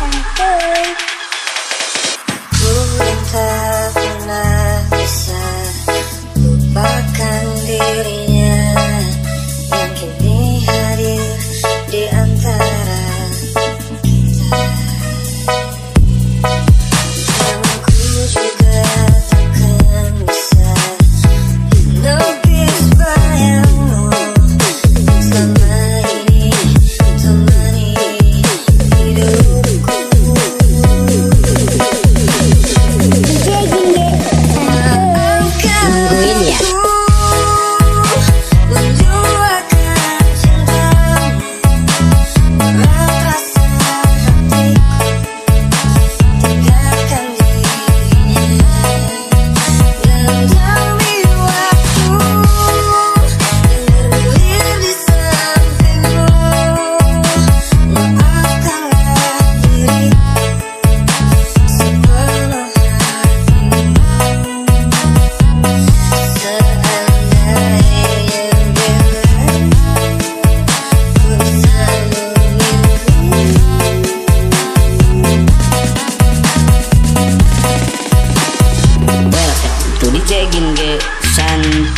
23rd.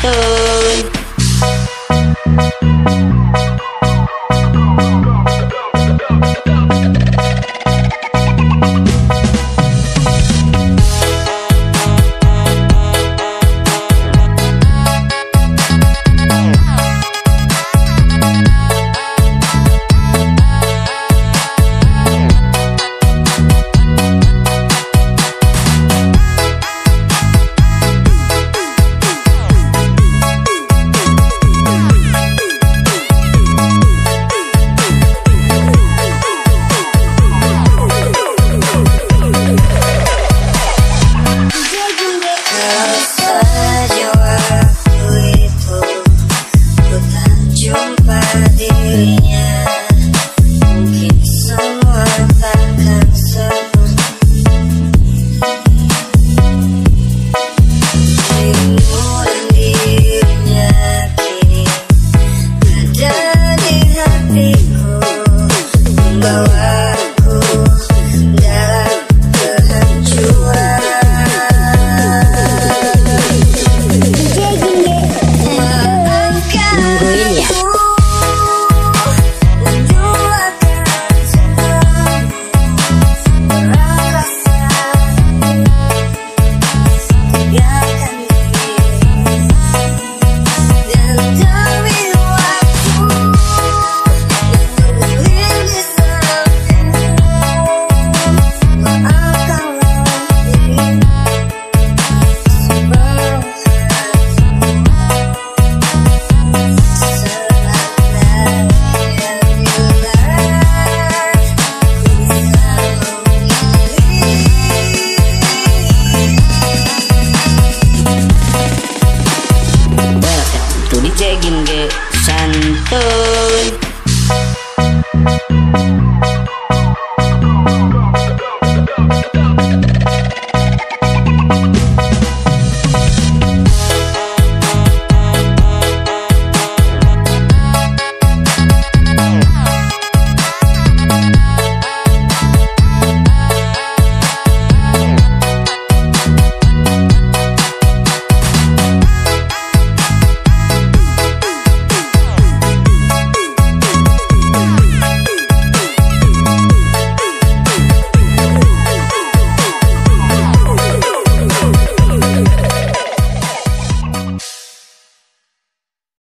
The sevgimde sen dur.